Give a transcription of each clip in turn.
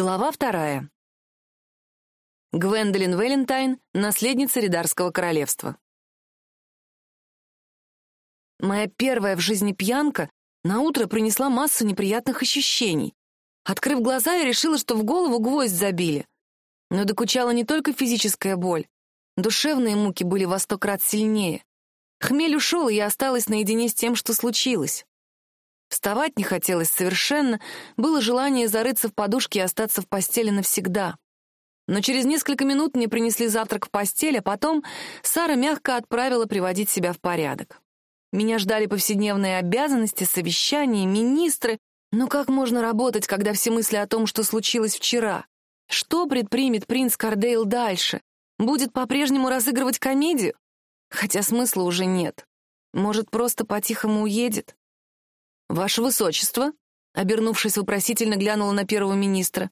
Глава вторая. Гвендолин Вэлентайн, наследница Ридарского королевства. Моя первая в жизни пьянка на утро принесла массу неприятных ощущений. Открыв глаза, я решила, что в голову гвоздь забили. Но докучала не только физическая боль. Душевные муки были во сто крат сильнее. Хмель ушел, и я осталась наедине с тем, что случилось. Вставать не хотелось совершенно, было желание зарыться в подушке и остаться в постели навсегда. Но через несколько минут мне принесли завтрак в постель, а потом Сара мягко отправила приводить себя в порядок. Меня ждали повседневные обязанности, совещания, министры. Но как можно работать, когда все мысли о том, что случилось вчера? Что предпримет принц Кардейл дальше? Будет по-прежнему разыгрывать комедию? Хотя смысла уже нет. Может, просто по-тихому уедет? «Ваше высочество», — обернувшись вопросительно, глянула на первого министра.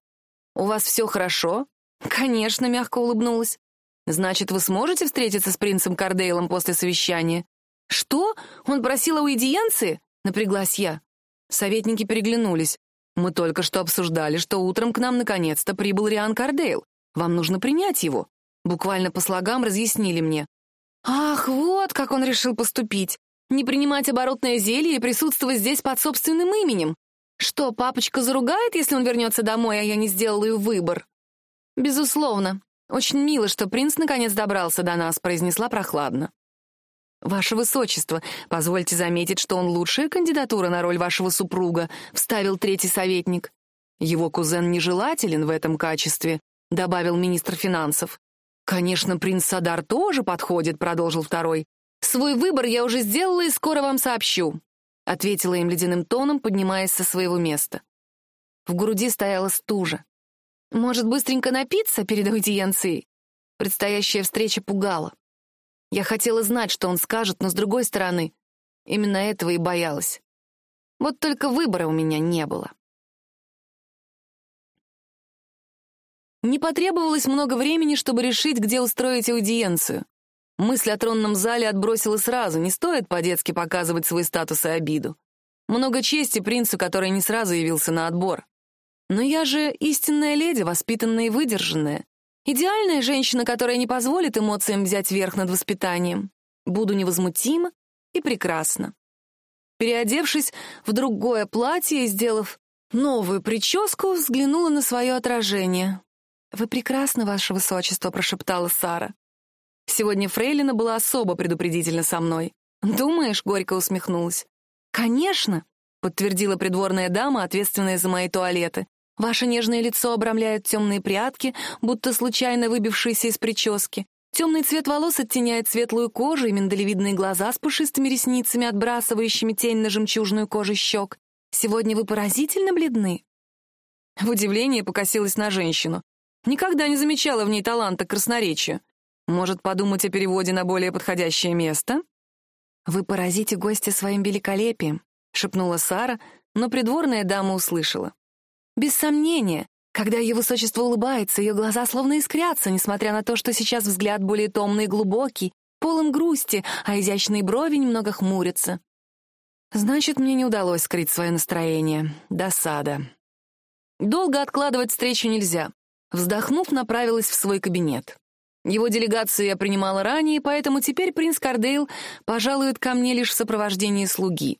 «У вас все хорошо?» «Конечно», — мягко улыбнулась. «Значит, вы сможете встретиться с принцем Кардейлом после совещания?» «Что? Он просил аудиенции?» — напряглась я. Советники переглянулись. «Мы только что обсуждали, что утром к нам наконец-то прибыл Риан Кардейл. Вам нужно принять его». Буквально по слогам разъяснили мне. «Ах, вот как он решил поступить. Не принимать оборотное зелье и присутствовать здесь под собственным именем. Что, папочка заругает, если он вернется домой, а я не сделаю выбор? Безусловно. Очень мило, что принц наконец добрался до нас, произнесла прохладно. «Ваше высочество, позвольте заметить, что он лучшая кандидатура на роль вашего супруга», — вставил третий советник. «Его кузен нежелателен в этом качестве», — добавил министр финансов. «Конечно, принц Садар тоже подходит», — продолжил второй. «Свой выбор я уже сделала и скоро вам сообщу», — ответила им ледяным тоном, поднимаясь со своего места. В груди стояла стужа. «Может, быстренько напиться перед аудиенцией?» Предстоящая встреча пугала. Я хотела знать, что он скажет, но, с другой стороны, именно этого и боялась. Вот только выбора у меня не было. Не потребовалось много времени, чтобы решить, где устроить аудиенцию. Мысль о тронном зале отбросила сразу, не стоит по-детски показывать свой статус и обиду. Много чести принцу, который не сразу явился на отбор. Но я же истинная леди, воспитанная и выдержанная. Идеальная женщина, которая не позволит эмоциям взять верх над воспитанием. Буду невозмутима и прекрасна. Переодевшись в другое платье и сделав новую прическу, взглянула на свое отражение. «Вы прекрасны, ваше высочество», — прошептала Сара. Сегодня Фрейлина была особо предупредительна со мной. «Думаешь?» — горько усмехнулась. «Конечно!» — подтвердила придворная дама, ответственная за мои туалеты. «Ваше нежное лицо обрамляют темные прядки, будто случайно выбившиеся из прически. Темный цвет волос оттеняет светлую кожу и миндалевидные глаза с пушистыми ресницами, отбрасывающими тень на жемчужную кожу щек. Сегодня вы поразительно бледны». В удивлении покосилась на женщину. Никогда не замечала в ней таланта к красноречию. Может, подумать о переводе на более подходящее место? «Вы поразите гостя своим великолепием», — шепнула Сара, но придворная дама услышала. «Без сомнения, когда ее высочество улыбается, ее глаза словно искрятся, несмотря на то, что сейчас взгляд более томный и глубокий, полон грусти, а изящные брови немного хмурятся. Значит, мне не удалось скрыть свое настроение. Досада. Долго откладывать встречу нельзя. Вздохнув, направилась в свой кабинет. Его делегацию я принимала ранее, поэтому теперь принц Кардейл пожалует ко мне лишь в сопровождении слуги.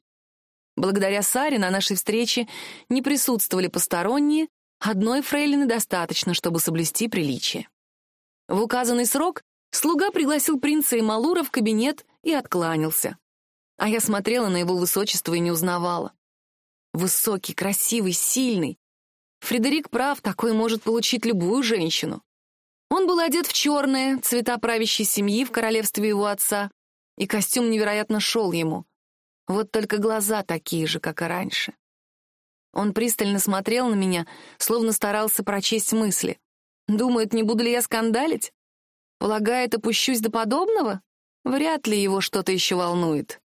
Благодаря Саре на нашей встрече не присутствовали посторонние, одной фрейлины достаточно, чтобы соблюсти приличие. В указанный срок слуга пригласил принца и Малура в кабинет и откланялся. А я смотрела на его высочество и не узнавала. Высокий, красивый, сильный. Фредерик прав, такой может получить любую женщину. Он был одет в черные, цвета правящей семьи в королевстве его отца, и костюм невероятно шел ему. Вот только глаза такие же, как и раньше. Он пристально смотрел на меня, словно старался прочесть мысли. Думает, не буду ли я скандалить? Полагает, опущусь до подобного? Вряд ли его что-то еще волнует.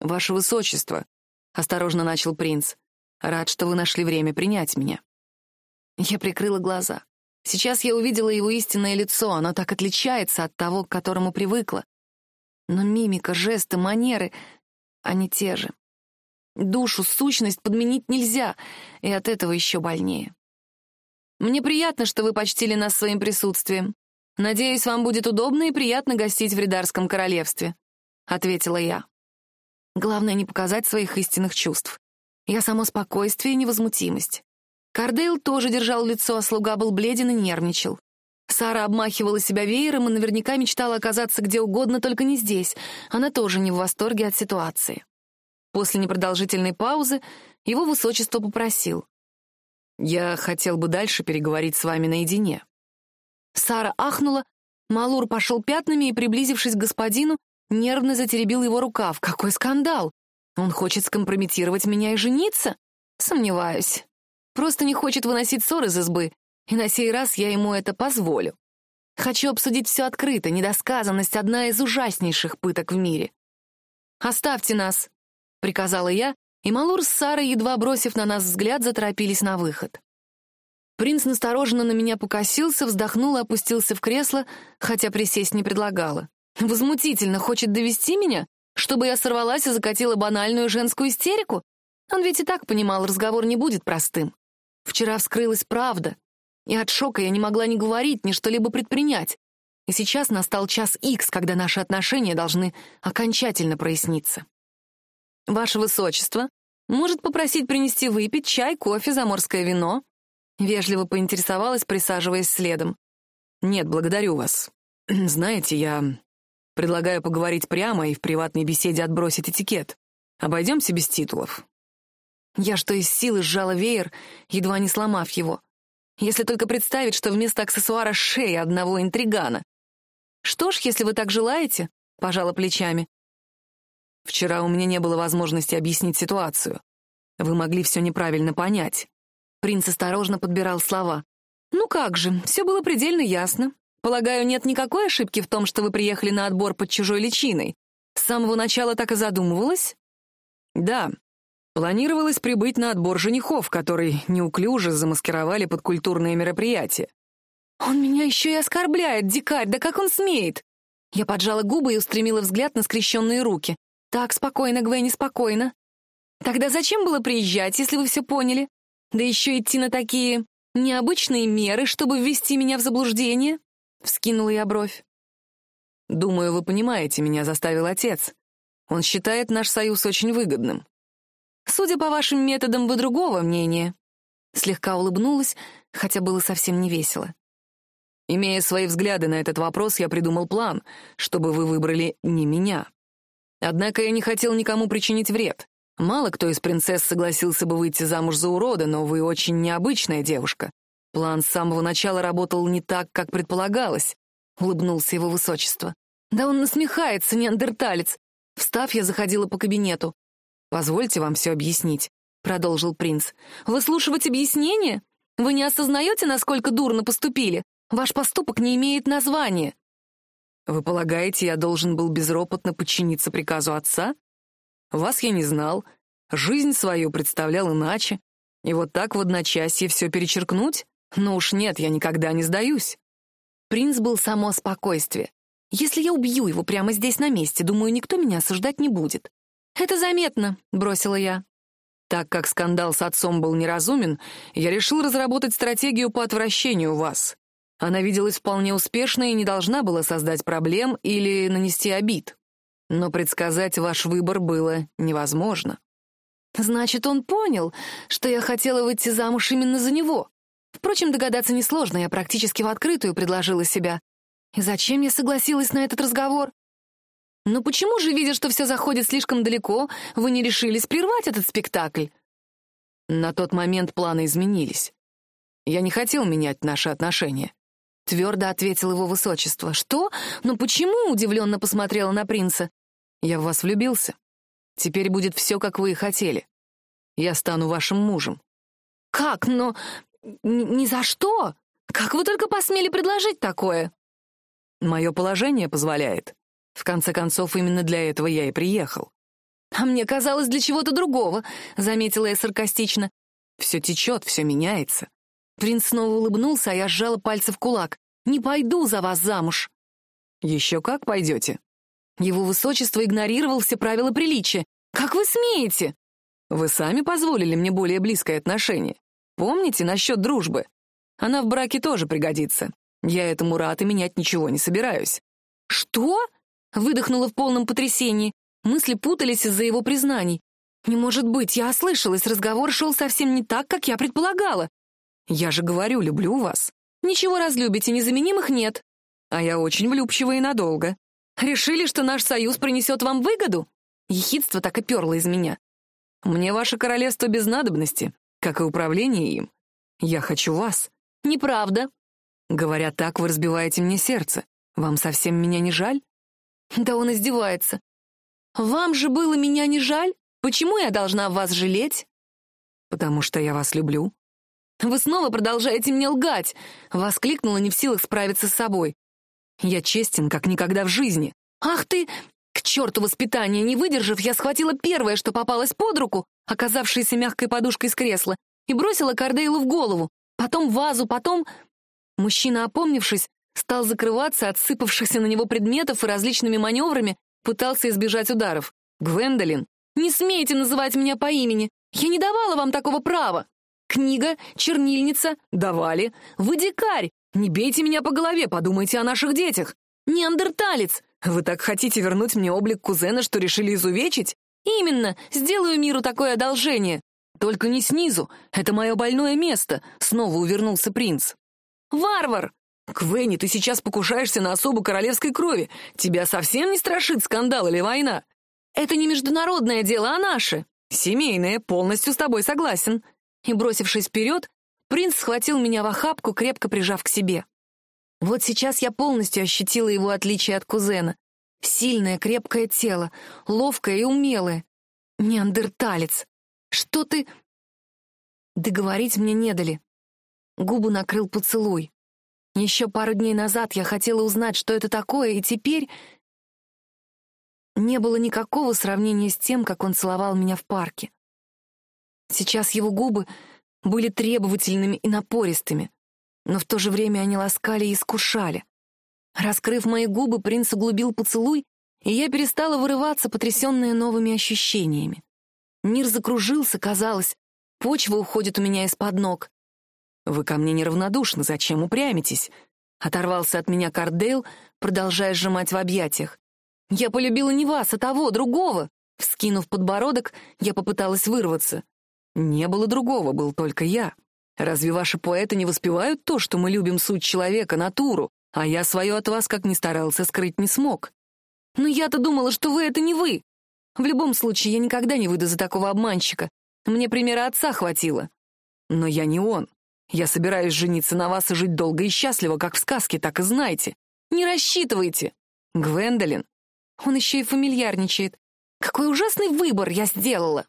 «Ваше высочество», — осторожно начал принц, — «рад, что вы нашли время принять меня». Я прикрыла глаза. Сейчас я увидела его истинное лицо, оно так отличается от того, к которому привыкла. Но мимика, жесты, манеры — они те же. Душу, сущность подменить нельзя, и от этого еще больнее. Мне приятно, что вы почтили нас своим присутствием. Надеюсь, вам будет удобно и приятно гостить в Ридарском королевстве», — ответила я. Главное не показать своих истинных чувств. Я само спокойствие и невозмутимость. Кардейл тоже держал лицо, а слуга был бледен и нервничал. Сара обмахивала себя веером и наверняка мечтала оказаться где угодно, только не здесь. Она тоже не в восторге от ситуации. После непродолжительной паузы его высочество попросил. «Я хотел бы дальше переговорить с вами наедине». Сара ахнула, Малур пошел пятнами и, приблизившись к господину, нервно затеребил его рукав. «Какой скандал! Он хочет скомпрометировать меня и жениться?» «Сомневаюсь. Просто не хочет выносить ссор из избы, и на сей раз я ему это позволю. Хочу обсудить все открыто, недосказанность — одна из ужаснейших пыток в мире. «Оставьте нас», — приказала я, и Малур с Сарой, едва бросив на нас взгляд, заторопились на выход. Принц настороженно на меня покосился, вздохнул и опустился в кресло, хотя присесть не предлагала. Возмутительно хочет довести меня, чтобы я сорвалась и закатила банальную женскую истерику? Он ведь и так понимал, разговор не будет простым. Вчера вскрылась правда, и от шока я не могла ни говорить, ни что-либо предпринять. И сейчас настал час икс, когда наши отношения должны окончательно проясниться. «Ваше Высочество, может попросить принести выпить чай, кофе, заморское вино?» Вежливо поинтересовалась, присаживаясь следом. «Нет, благодарю вас. Знаете, я предлагаю поговорить прямо и в приватной беседе отбросить этикет. Обойдемся без титулов». Я что из силы сжала веер, едва не сломав его. Если только представить, что вместо аксессуара шея одного интригана. «Что ж, если вы так желаете», — пожала плечами. «Вчера у меня не было возможности объяснить ситуацию. Вы могли все неправильно понять». Принц осторожно подбирал слова. «Ну как же, все было предельно ясно. Полагаю, нет никакой ошибки в том, что вы приехали на отбор под чужой личиной. С самого начала так и задумывалась?» «Да, Планировалось прибыть на отбор женихов, который неуклюже замаскировали под культурные мероприятия. «Он меня еще и оскорбляет, дикарь, да как он смеет?» Я поджала губы и устремила взгляд на скрещенные руки. «Так, спокойно, Гвенни, спокойно. Тогда зачем было приезжать, если вы все поняли? Да еще идти на такие необычные меры, чтобы ввести меня в заблуждение?» Вскинула я бровь. «Думаю, вы понимаете, меня заставил отец. Он считает наш союз очень выгодным. Судя по вашим методам, вы другого мнения». Слегка улыбнулась, хотя было совсем не весело. Имея свои взгляды на этот вопрос, я придумал план, чтобы вы выбрали не меня. Однако я не хотел никому причинить вред. Мало кто из принцесс согласился бы выйти замуж за урода, но вы очень необычная девушка. План с самого начала работал не так, как предполагалось, — улыбнулся его высочество. Да он насмехается, неандерталец. Встав, я заходила по кабинету. «Позвольте вам все объяснить», — продолжил принц. «Выслушивать объяснение? Вы не осознаете, насколько дурно поступили? Ваш поступок не имеет названия». «Вы полагаете, я должен был безропотно подчиниться приказу отца? Вас я не знал, жизнь свою представлял иначе. И вот так в одночасье все перечеркнуть? Ну уж нет, я никогда не сдаюсь». Принц был само спокойствие. «Если я убью его прямо здесь на месте, думаю, никто меня осуждать не будет. «Это заметно», — бросила я. Так как скандал с отцом был неразумен, я решил разработать стратегию по отвращению вас. Она виделась вполне успешной и не должна была создать проблем или нанести обид. Но предсказать ваш выбор было невозможно. Значит, он понял, что я хотела выйти замуж именно за него. Впрочем, догадаться несложно, я практически в открытую предложила себя. И зачем я согласилась на этот разговор? Но почему же, видя, что все заходит слишком далеко, вы не решились прервать этот спектакль? На тот момент планы изменились. Я не хотел менять наши отношения. Твердо ответил его высочество. «Что? Но почему?» — удивленно посмотрела на принца. «Я в вас влюбился. Теперь будет все, как вы и хотели. Я стану вашим мужем». «Как? Но ни за что! Как вы только посмели предложить такое?» «Мое положение позволяет. В конце концов, именно для этого я и приехал. «А мне казалось, для чего-то другого», — заметила я саркастично. «Все течет, все меняется». Принц снова улыбнулся, а я сжала пальцы в кулак. «Не пойду за вас замуж». «Еще как пойдете?» Его высочество игнорировал все правила приличия. «Как вы смеете?» «Вы сами позволили мне более близкое отношение. Помните насчет дружбы? Она в браке тоже пригодится. Я этому рад и менять ничего не собираюсь». «Что?» — выдохнула в полном потрясении. Мысли путались из-за его признаний. «Не может быть, я ослышалась, разговор шел совсем не так, как я предполагала. Я же говорю, люблю вас. Ничего разлюбите, незаменимых нет. А я очень влюбчива и надолго. Решили, что наш союз принесет вам выгоду?» Ехидство так и перло из меня. «Мне ваше королевство без надобности, как и управление им. Я хочу вас». «Неправда». Говоря так, вы разбиваете мне сердце. Вам совсем меня не жаль?» Да он издевается. «Вам же было меня не жаль? Почему я должна вас жалеть?» «Потому что я вас люблю». «Вы снова продолжаете мне лгать!» — воскликнула, не в силах справиться с собой. «Я честен, как никогда в жизни». «Ах ты! К черту воспитания! Не выдержав, я схватила первое, что попалось под руку, оказавшееся мягкой подушкой с кресла, и бросила Кардейлу в голову, потом вазу, потом...» Мужчина, опомнившись, стал закрываться от сыпавшихся на него предметов и различными маневрами пытался избежать ударов. «Гвендолин, не смейте называть меня по имени! Я не давала вам такого права! Книга, чернильница, давали. Вы дикарь! Не бейте меня по голове, подумайте о наших детях! Неандерталец! Вы так хотите вернуть мне облик кузена, что решили изувечить? Именно, сделаю миру такое одолжение. Только не снизу, это мое больное место, снова увернулся принц. Варвар! «Квенни, ты сейчас покушаешься на особу королевской крови. Тебя совсем не страшит скандал или война?» «Это не международное дело, а наше». «Семейное, полностью с тобой согласен». И, бросившись вперед, принц схватил меня в охапку, крепко прижав к себе. Вот сейчас я полностью ощутила его отличие от кузена. Сильное, крепкое тело, ловкое и умелое. Неандерталец. Что ты... Договорить мне не дали. Губы накрыл поцелуй. Еще пару дней назад я хотела узнать, что это такое, и теперь не было никакого сравнения с тем, как он целовал меня в парке. Сейчас его губы были требовательными и напористыми, но в то же время они ласкали и искушали. Раскрыв мои губы, принц углубил поцелуй, и я перестала вырываться, потрясенная новыми ощущениями. Мир закружился, казалось, почва уходит у меня из-под ног. «Вы ко мне неравнодушны, зачем упрямитесь?» Оторвался от меня Кардейл, продолжая сжимать в объятиях. «Я полюбила не вас, а того, другого!» Вскинув подбородок, я попыталась вырваться. «Не было другого, был только я. Разве ваши поэты не воспевают то, что мы любим суть человека, натуру, а я свое от вас, как ни старался, скрыть не смог? Но я-то думала, что вы — это не вы. В любом случае, я никогда не выйду за такого обманщика. Мне примера отца хватило. Но я не он. Я собираюсь жениться на вас и жить долго и счастливо, как в сказке, так и знайте. Не рассчитывайте. Гвендолин. Он еще и фамильярничает. Какой ужасный выбор я сделала.